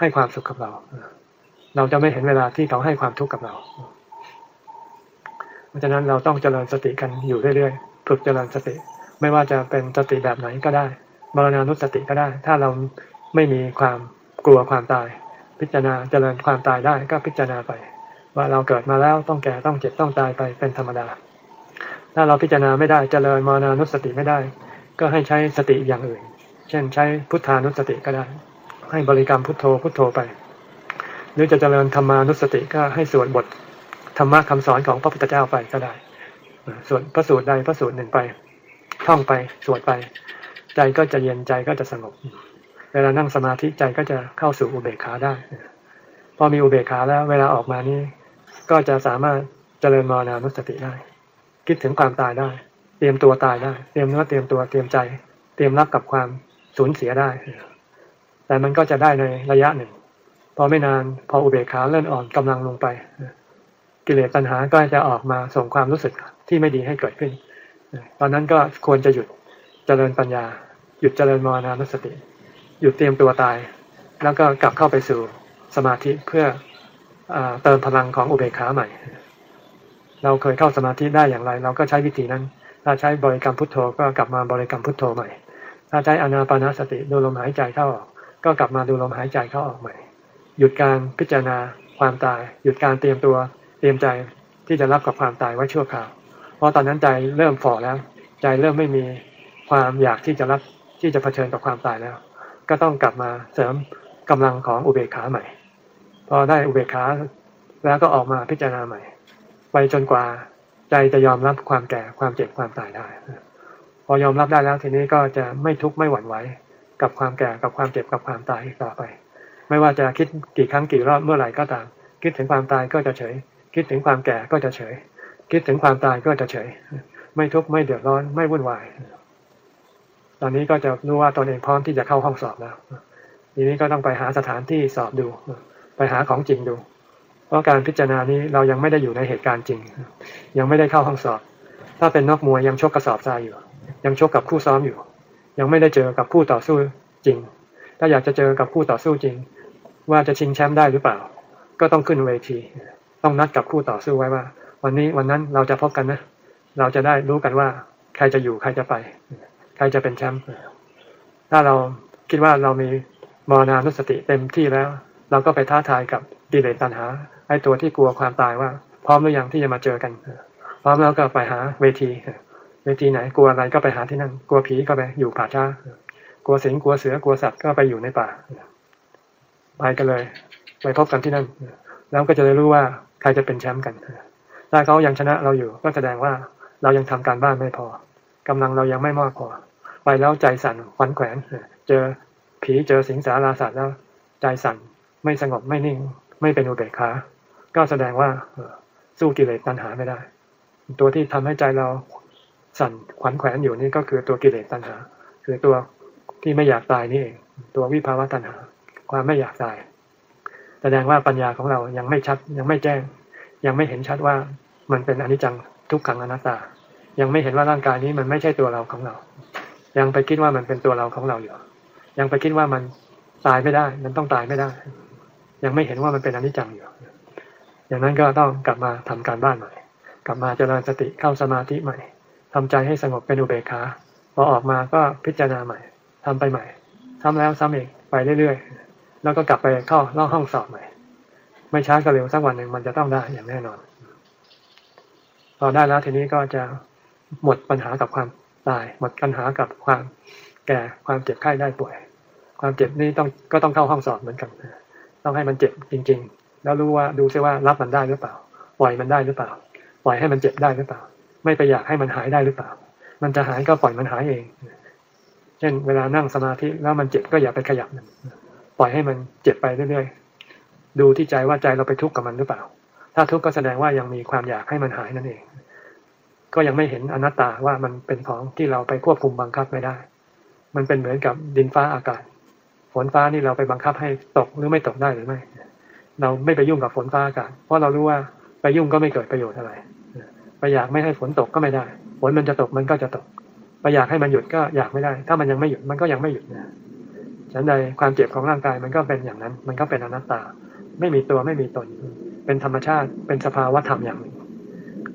ให้ความสุขกับเรา เราจะไม่เห็นเวลาที่เขาให้ความทุกข์กับเรา เพราะฉะนั้นเราต้องเจริญสติกันอยู่เรื่อยๆฝึกเจริญสติ ไม่ว่าจะเป็นสติแบบไหนก็ได้มรณานุสติก็ได้ ถ้าเราไม่มีความกลัวความตาย พิจารณาเจริญความตายได้ก็พิจารณาไป ว่าเราเกิดมาแล้วต้องแก่ต้องเจ็บต้องตายไปเป็นธรรมดา ถ้าเราพิจารณาไม่ได้เจริญมรณานุสติไม่ได้ ก็ให้ใช้สติอย่างอื่น เช่น ใช้พุทธานุสติก็ได้ ให้บริกรรมพุทโธพุทโธไป หรือจะเจริญธรรมานุสติก็ให้สวดบท ธรรมะคำสอนของพระพุทธเจ้าไปก็ได้ส่วนพระสูตรใดพระสูตรหนึ่งไป ท่องไปสวดไป ใจก็จะเย็นใจก็จะสงบ เวลานั่งสมาธิใจก็จะเข้าสู่อุเบกขาได้ พอมีอุเบกขาแล้วเวลาออกมานี้ก็จะสามารถเจริญมรณานุสติได้ คิดถึงความตายได้ เตรียมตัวตายได้ เตรียมเนื้อเตรียมตัวเตรียมใจ เตรียมรับกับความสูญเสียได้ แต่มันก็จะได้ในระยะหนึ่ง พอไม่นานพออุเบกขาเริ่มอ่อนกำลังลงไป กิเลสตัณหาก็จะออกมาส่งความรู้สึกที่ไม่ดีให้เกิดขึ้น ตอนนั้นก็ควรจะหยุดเจริญปัญญา หยุดเจริญมรณานุสติ หยุดเตรียมตัวตาย แล้วก็กลับเข้าไปสู่สมาธิเพื่ออเติมพลังของอุเบกขาใหม่ เราเคยเข้าสมาธิได้อย่างไร เราก็ใช้วิธีนั้น ถ้าใช้บริกรรมพุทโธก็กลับมาบริกรรมพุทโธใหม่ ถ้าใช้อนาปานาสติดูลมหายใจเข้าออก ก็กลับมาดูลมหายใจเข้าออกใหม่ หยุดการพิจารณาความตาย หยุดการเตรียมตัว เตรียมใจที่จะรับกับความตายไว้ชั่วคราว เพราะตอนนั้นใจเริ่มฝ่อแล้ว ใจเริ่มไม่มีความอยากที่จะรับที่จะเผชิญกับความตายแล้ว ก็ต้องกลับมาเสริมกำลังของอุเบกขาใหม่ พอได้อุเบกขาแล้วก็ออกมาพิจารณาใหม่ ไปจนกว่าใจจะยอมรับความแก่ความเจ็บความตายได้ พอยอมรับได้แล้วทีนี้ก็จะไม่ทุกข์ไม่หวั่นไหวกับความแก่กับความเจ็บกับความตายต่อไป ไม่ว่าจะคิดกี่ครั้งกี่รอบเมื่อไหร่ก็ตาม คิดถึงความตายก็จะเฉย คิดถึงความแก่ก็จะเฉย คิดถึงความตายก็จะเฉย ไม่ทุกข์ไม่เดือดร้อนไม่วุ่นวาย ตอนนี้ก็จะรู้ว่าตนเองพร้อมที่จะเข้าห้องสอบแล้ว ทีนี้ก็ต้องไปหาสถานที่สอบดู ไปหาของจริงดู เพราะการพิจารณานี้เรายังไม่ได้อยู่ในเหตุการณ์จริง ยังไม่ได้เข้าห้องสอบ ถ้าเป็นนอกมวยยังชกกระสอบทรายอยู่ ยังชกกับคู่ซ้อมอยู่ ยังไม่ได้เจอกับคู่ต่อสู้จริง ถ้าอยากจะเจอกับคู่ต่อสู้จริง ว่าจะชิงแชมป์ได้หรือเปล่า ก็ต้องขึ้นเวที ต้องนัดกับคู่ต่อสู้ไว้ว่า วันนี้วันนั้นเราจะพบกันนะ เราจะได้รู้กันว่า ใครจะอยู่ใครจะไป ใครจะเป็นแชมป์ถ้าเราคิดว่าเรามีมรณานุสติเต็มที่แล้ว เราก็ไปท้าทายกับกิเลสตัณหาไอ้ตัวที่กลัวความตายว่า พร้อมหรือยังที่จะมาเจอกันพร้อมแล้วก็ไปหาเวทีเวทีไหนกลัวอะไรก็ไปหาที่นั่น กลัวผีก็ไปอยู่ป่าช้ากลัวสิงกลัวเสือกลัวสัตว์ก็ไปอยู่ในป่าไปกันเลย ไปพบกันที่นั่น แล้วก็จะได้รู้ว่า ใครจะเป็นแชมป์กัน ถ้าเขายังชนะเราอยู่ก็แสดงว่าเรายังทำการบ้านไม่พอกำลังเรายังไม่มากพอ ไปแล้วใจสั่นขวัญแขวนเจอผีเจอสิงสาราสัตว์แล้ว ใจสั่นไม่สงบไม่นิ่ง ไม่เป็นอุเบกขา ก็แสดงว่าสู้กิเลสตัณหาไม่ได้ ตัวที่ทำให้ใจเราสั่นขวัญแขวนอยู่นี่ก็คือตัวกิเลสตัณหา คือตัวที่ไม่อยากตายนี่เอง ตัววิภาวะตัณหา ความไม่อยากตาย แสดงว่าปัญญาของเรายังไม่ชัดยังไม่แจ้ง ยังไม่เห็นชัดว่ามันเป็นอนิจจังทุกขังอนัตตา ยังไม่เห็นว่าร่างกายนี้มันไม่ใช่ตัวเราของเรา ยังไปคิดว่ามันเป็นตัวเราของเราอยู่ ยังไปคิดว่ามันตายไม่ได้ มันต้องตายไม่ได้ ยังไม่เห็นว่ามันเป็นอนิจจังอยู่ อย่างนั้นก็ต้องกลับมาทำการบ้านใหม่ กลับมาเจริญสติเข้าสมาธิใหม่ทำใจให้สงบเป็นอุเบกขาพอออกมาก็พิจารณาใหม่ทำไปใหม่ทำแล้วซ้ำอีกไปเรื่อยๆ แล้วก็กลับไปเข้าลองห้องสอบใหม่ ไม่ช้าก็เร็วสักวันหนึ่งมันจะต้องได้อย่างแน่นอน พอได้แล้วทีนี้ก็จะหมดปัญหากับความตาย หมดปัญหากับความแก่ความเจ็บไข้ได้ป่วย ความเจ็บนี่ต้องก็ต้องเข้าห้องสอบเหมือนกันต้องให้มันเจ็บจริง ๆ แล้วรู้ว่าดูซิว่ารับมันได้หรือเปล่า ปล่อยมันได้หรือเปล่า ปล่อยให้มันเจ็บได้หรือเปล่า ไม่ไปอยากให้มันหายได้หรือเปล่า มันจะหายก็ปล่อยมันหายเอง เช่น เวลานั่งสมาธิแล้วมันเจ็บก็อย่าไปขยับมัน ปล่อยให้มันเจ็บไปเรื่อยๆ ดูที่ใจว่าใจเราไปทุกข์กับมันหรือเปล่า ถ้าทุกข์ก็แสดงว่ายังมีความอยากให้มันหายนั่นเอง ก็ยังไม่เห็นอนัตตาว่ามันเป็นของที่เราไปควบคุมบังคับไม่ได้ มันเป็นเหมือนกับดินฟ้าอากาศ ฝนฟ้านี่เราไปบังคับให้ตกหรือไม่ตกได้หรือไม่ เราไม่ไปยุ่งกับฝนฟ้าอากาศ เพราะเรารู้ว่าไปยุ่งก็ไม่เกิดประโยชน์อะไร ไปอยากไม่ให้ฝนตกก็ไม่ได้ ฝนมันจะตกมันก็จะตก ไปอยากให้มันหยุดก็อยากไม่ได้ ถ้ามันยังไม่หยุดมันก็ยังไม่หยุดนะ ฉันใดความเจ็บของร่างกายมันก็เป็นอย่างนั้น มันก็เป็นอนัตตา ไม่มีตัวไม่มีตน เป็นธรรมชาติ เป็นสภาวะธรรมอย่างหนึ่ง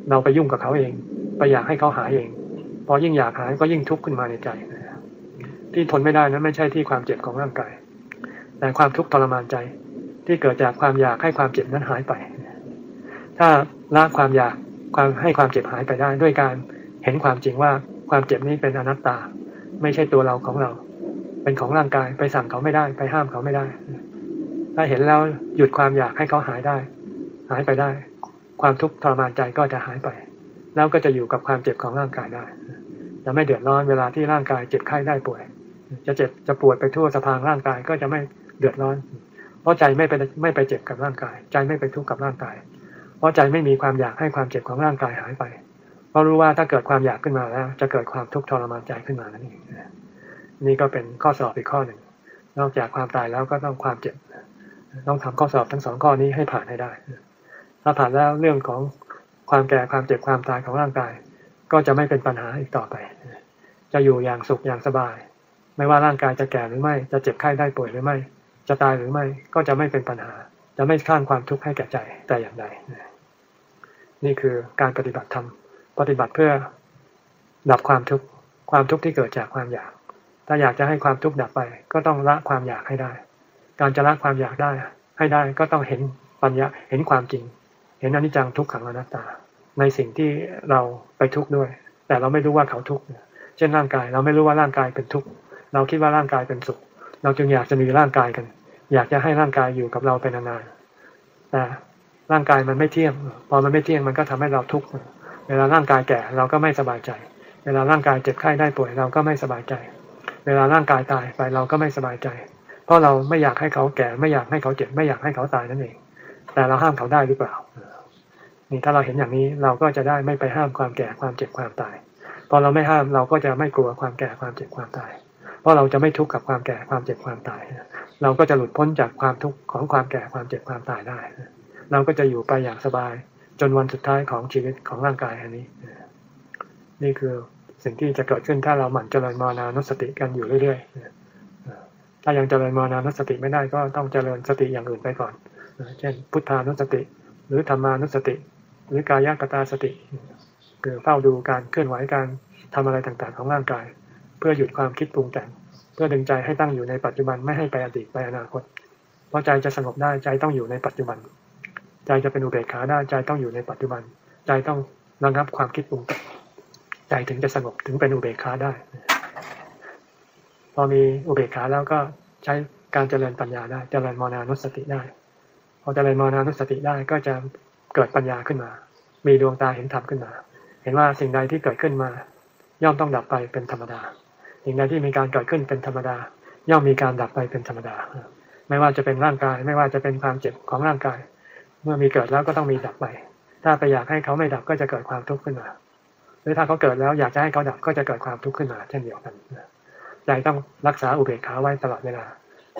เราไปยุ่งกับเขาเอง ไปอยากให้เขาหายเอง พอยิ่งอยากหายก็ยิ่งทุกข์ขึ้นมาในใจที่ทนไม่ได้นั้นไม่ใช่ที่ความเจ็บของร่างกาย แต่ความทุกข์ทรมานใจ ที่เกิดจากความอยากให้ความเจ็บนั้นหายไป ถ้าละความอยากความให้ความเจ็บหายไปได้ด้วยการเห็นความจริงว่าความเจ็บนี้เป็นอนัตตา ไม่ใช่ตัวเราของเรา เป็นของร่างกายไปสั่งเขาไม่ได้ ไปห้ามเขาไม่ได้ ถ้าเห็นแล้วหยุดความอยากให้เขาหายได้ หายไปได้ ความทุกข์ทรมานใจก็จะหายไป แล้วก็จะอยู่กับความเจ็บของร่างกายได้จะไม่เดือดร้อนเวลาที่ร่างกายเจ็บไข้ได้ป่วย จะเจ็บจะปวดไปทั่วสะพานร่างกายก็จะไม่เดือดร้อน เพราะใจไม่ไปไม่ไปเจ็บกับร่างกาย ใจไม่ไปทุกข์กับร่างกาย เพราะใจไม่มีความอยากให้ความเจ็บของร่างกายหายไป เพราะรู้ว่าถ้าเกิดความอยากขึ้นมาแล้ว จะเกิดความทุกข์ทรมานใจขึ้นมานั่นเอง นี่ก็เป็นข้อสอบอีกข้อหนึ่ง นอกจากความตายแล้วก็ต้องความเจ็บ ต้องทำข้อสอบทั้งสองข้อนี้ให้ผ่านให้ได้ ถ้าผ่านแล้วเรื่องของความแก่ความเจ็บความตายของร่างกาย ก็จะไม่เป็นปัญหาอีกต่อไป จะอยู่อย่างสุขอย่างสบาย ไม่ว่าร่างกายจะแก่หรือไม่ จะเจ็บไข้ได้ป่วยหรือไม่ จะตายหรือไม่ ก็จะไม่เป็นปัญหา จะไม่สร้างความทุกข์ให้แก่ใจแต่อย่างใด นี่คือการปฏิบัติธรรม ปฏิบัติเพื่อดับความทุกข์ ความทุกข์ที่เกิดจากความอยาก ถ้าอยากจะให้ความทุกข์ดับไป ก็ต้องละความอยากให้ได้ การจะละความอยากได้ ให้ได้ก็ต้องเห็นปัญญาเห็นความจริง เห็นอนิจจังทุกขังอนัตตา ในสิ่งที่เราไปทุกข์ด้วย แต่เราไม่รู้ว่าเขาทุกข์เช่นร่างกายเราไม่รู้ว่าร่างกายเป็นทุกข์เราคิดว่าร่างกายเป็นสุข เราจึงอยากจะมีร่างกายกัน อยากจะให้ร่างกายอยู่กับเราเป็นนานๆแต่ร่างกายมันไม่เที่ยง พอมันไม่เที่ยงมันก็ทำให้เราทุกข์เวลาร่างกายแก่เราก็ไม่สบายใจ เวลาร่างกายเจ็บไข้ได้ป่วยเราก็ไม่สบายใจ เวลาร่างกายตายไปเราก็ไม่สบายใจ เพราะเราไม่อยากให้เขาแก่ไม่อยากให้เขาเจ็บ ไม่อยากให้เขาตายนั่นเอง แต่เราห้ามเขาได้หรือเปล่า นี่ถ้าเราเห็นอย่างนี้เราก็จะได้ไม่ไปห้ามความแก่ความเจ็บความตาย พอเราไม่ห้ามเราก็จะไม่กลัวความแก่ความเจ็บความตาย เพราะเราจะไม่ทุกข์กับความแก่ความเจ็บความตาย เราก็จะหลุดพ้นจากความทุกข์ของความแก่ความเจ็บความตายได้ เราก็จะอยู่ไปอย่างสบาย จนวันสุดท้ายของชีวิตของร่างกายอันนี้ นี่คือ สิ่งที่จะเกิดขึ้นถ้าเราหมั่นเจริญมานานุสติกันอยู่เรื่อยๆ ถ้ายังเจริญมานานุสติไม่ได้ก็ต้องเจริญสติอย่างอื่นไปก่อน เช่น พุทธานุสติ หรือธรรมานุสติ หรือกายกตาสติ คือเฝ้าดูการเคลื่อนไหวการทำอะไรต่างๆ ของร่างกาย เพื่อหยุดความคิดปรุงแต่ง เพื่อดึงใจให้ตั้งอยู่ในปัจจุบันไม่ให้ไปอดีตไปอนาคต เพราะใจจะสงบได้ใจต้องอยู่ในปัจจุบัน ใจจะเป็นอุเบกขาได้ใจต้องอยู่ในปัจจุบัน ใจต้องระงับความคิดปรุงแต่ง ใจถึงจะสงบถึงเป็นอุเบกขาได้ พอมีอุเบกขาแล้วก็ใช้การเจริญปัญญาได้ เจริญมรณานุสติได้ พอเจริญมรณานุสติได้ก็จะเกิดปัญญาขึ้นมา มีดวงตาเห็นธรรมขึ้นมา เห็นว่าสิ่งใดที่เกิดขึ้นมา ย่อมต้องดับไปเป็นธรรมดา สิ่งใดที่มีการเกิดขึ้นเป็นธรรมดา ย่อมมีการดับไปเป็นธรรมดา ไม่ว่าจะเป็นร่างกาย ไม่ว่าจะเป็นความเจ็บของร่างกาย เมื่อมีเกิดแล้วก็ต้องมีดับไป ถ้าไปอยากให้เขาไม่ดับก็จะเกิดความทุกข์ขึ้นมา หรือถ้าเขาเกิดแล้วอยากจะให้เขาดับก็จะเกิดความทุกข์ขึ้นมาเช่นเดียวกันใจต้องรักษาอุเบกขาไว้ตลอดเวลา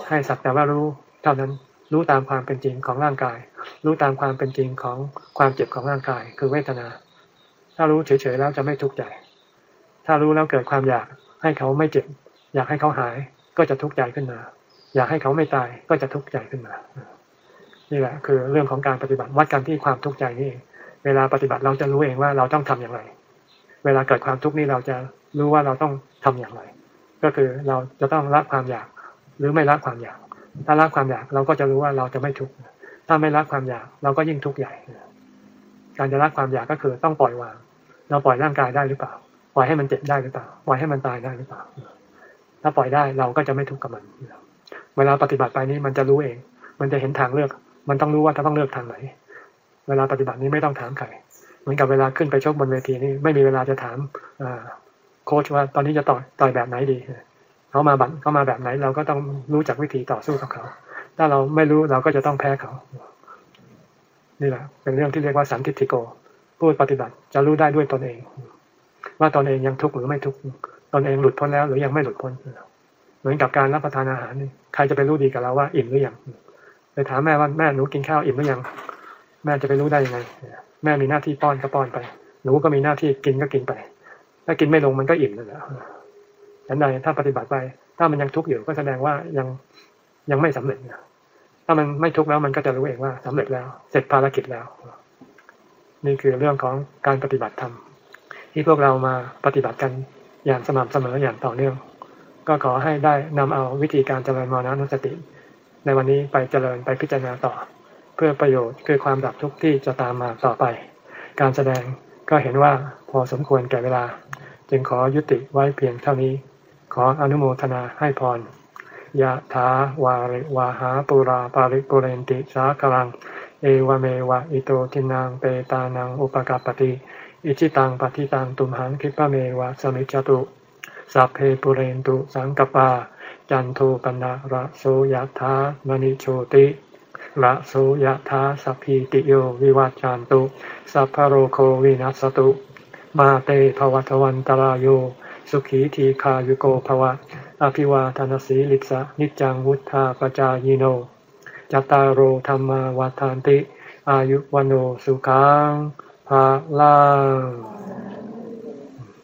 ให้สักแต่ว่ารู้เท่านั้นรู้ตามความเป็นจริงของร่างกาย รู้ตามความเป็นจริงของความเจ็บของร่างกาย คือเวทนา ถ้ารู้เฉยๆแล้วจะไม่ทุกข์ใจ ถ้ารู้แล้วเกิดความอยากให้เขาไม่เจ็บ อยากให้เขาหายก็จะทุกข์ใจขึ้นมา อยากให้เขาไม่ตายก็จะทุกข์ใจขึ้นมา นี่แหละคือเรื่องของการปฏิบัติวัดกันที่ความทุกข์ใจนี่เอง เวลาปฏิบัติเราจะรู้เองว่าเราต้องทำอย่างไร เวลาเกิดความทุกข์นี่เราจะรู้ว่าเราต้องทำอย่างไร ก็คือเราจะต้องละความอยากหรือไม่ละความอยาก ถ้าละความอยากเราก็จะรู้ว่าเราจะไม่ทุกข์ถ้าไม่ละความอยากเราก็ยิ่งทุกข์ใหญ่ การจะละความอยากก็คือต้องปล่อยวาง เราปล่อยร่างกายได้หรือเปล่า ปล่อยให้มันเจ็บได้หรือเปล่า ปล่อยให้มันตายได้หรือเปล่า ถ้าปล่อยได้เราก็จะไม่ทุกข์กับมัน เวลาปฏิบัติไปนี้มันจะรู้เอง มันจะเห็นทางเลือก มันต้องรู้ว่าจะต้องเลือกทางไหน เวลาปฏิบัตินี้ไม่ต้องถามใคร เหมือนกับเวลาขึ้นไปชกบนเวทีนี่ไม่มีเวลาจะถามโค้ชว่าตอนนี้จะต่อยต่อยแบบไหนดีเขามาบัตเขามาแบบไหน เราก็ต้องรู้จักวิธีต่อสู้กับเขา ถ้าเราไม่รู้เราก็จะต้องแพ้เขา นี่แหละ เป็นเรื่องที่เรียกว่าสันติทิโก ผู้ปฏิบัติจะรู้ได้ด้วยตนเอง ว่าตนเองยังทุกข์หรือไม่ทุกข์ตนเองหลุดพ้นแล้ว หรือยังไม่หลุดพ้นเหมือนกับการรับประทานอาหารนี่ใครจะไปรู้ดีกับเราว่าอิ่มหรือยังไปถามแม่ว่าแม่หนูกินข้าวอิ่มหรือยัง แม่จะไปรู้ได้ยังไง แม่มีหน้าที่ป้อนก็ป้อนไป หนูก็มีหน้าที่กินก็กินไป ถ้ากินไม่ลงมันก็อิ่มนั่นแหละฉันใดถ้าปฏิบัติไปถ้ามันยังทุกข์อยู่ก็แสดงว่ายังยังไม่สำเร็จถ้ามันไม่ทุกข์แล้วมันก็จะรู้เองว่าสำเร็จแล้ว เสร็จภารกิจแล้ว นี่คือเรื่องของการปฏิบัติธรรมที่พวกเรามาปฏิบัติกันอย่างสม่ำเสมออย่างต่อเนื่อง ก็ขอให้ได้นำเอาวิธีการเจริญมรณนุสติ ในวันนี้ไปเจริญไปพิจารณาต่อ เพื่อประโยชน์คือความดับทุกข์ที่จะตามมาต่อไป การแสดงก็เห็นว่าพอสมควรแก่เวลา จึงขอยุติไว้เพียงเท่านี้ ขออนุโมทนาให้พรยะถาวาริวาหาปุราปาริปุเรนติสาคลัง เอวเมวะอิโตทินังเปตานังอุปกาปติ อิจิตังปฏิตังตุมหังคิปะเมวะสมิจจตุสัพเพปุเรนตุสังกปา จันโทปนะระโสยธามณิโชติ ระโสยธาสัพพิติโยวิวัจจันตุสัพพโรโควินัสตุ มาเตภวัตวันตรายโยสุขีทีคายุโกภวะ อภิวาทานสีลิสะนิจังวุธาปจายโนจตารโอธรรมวาทานติ อายุวโนสุขังภาลัง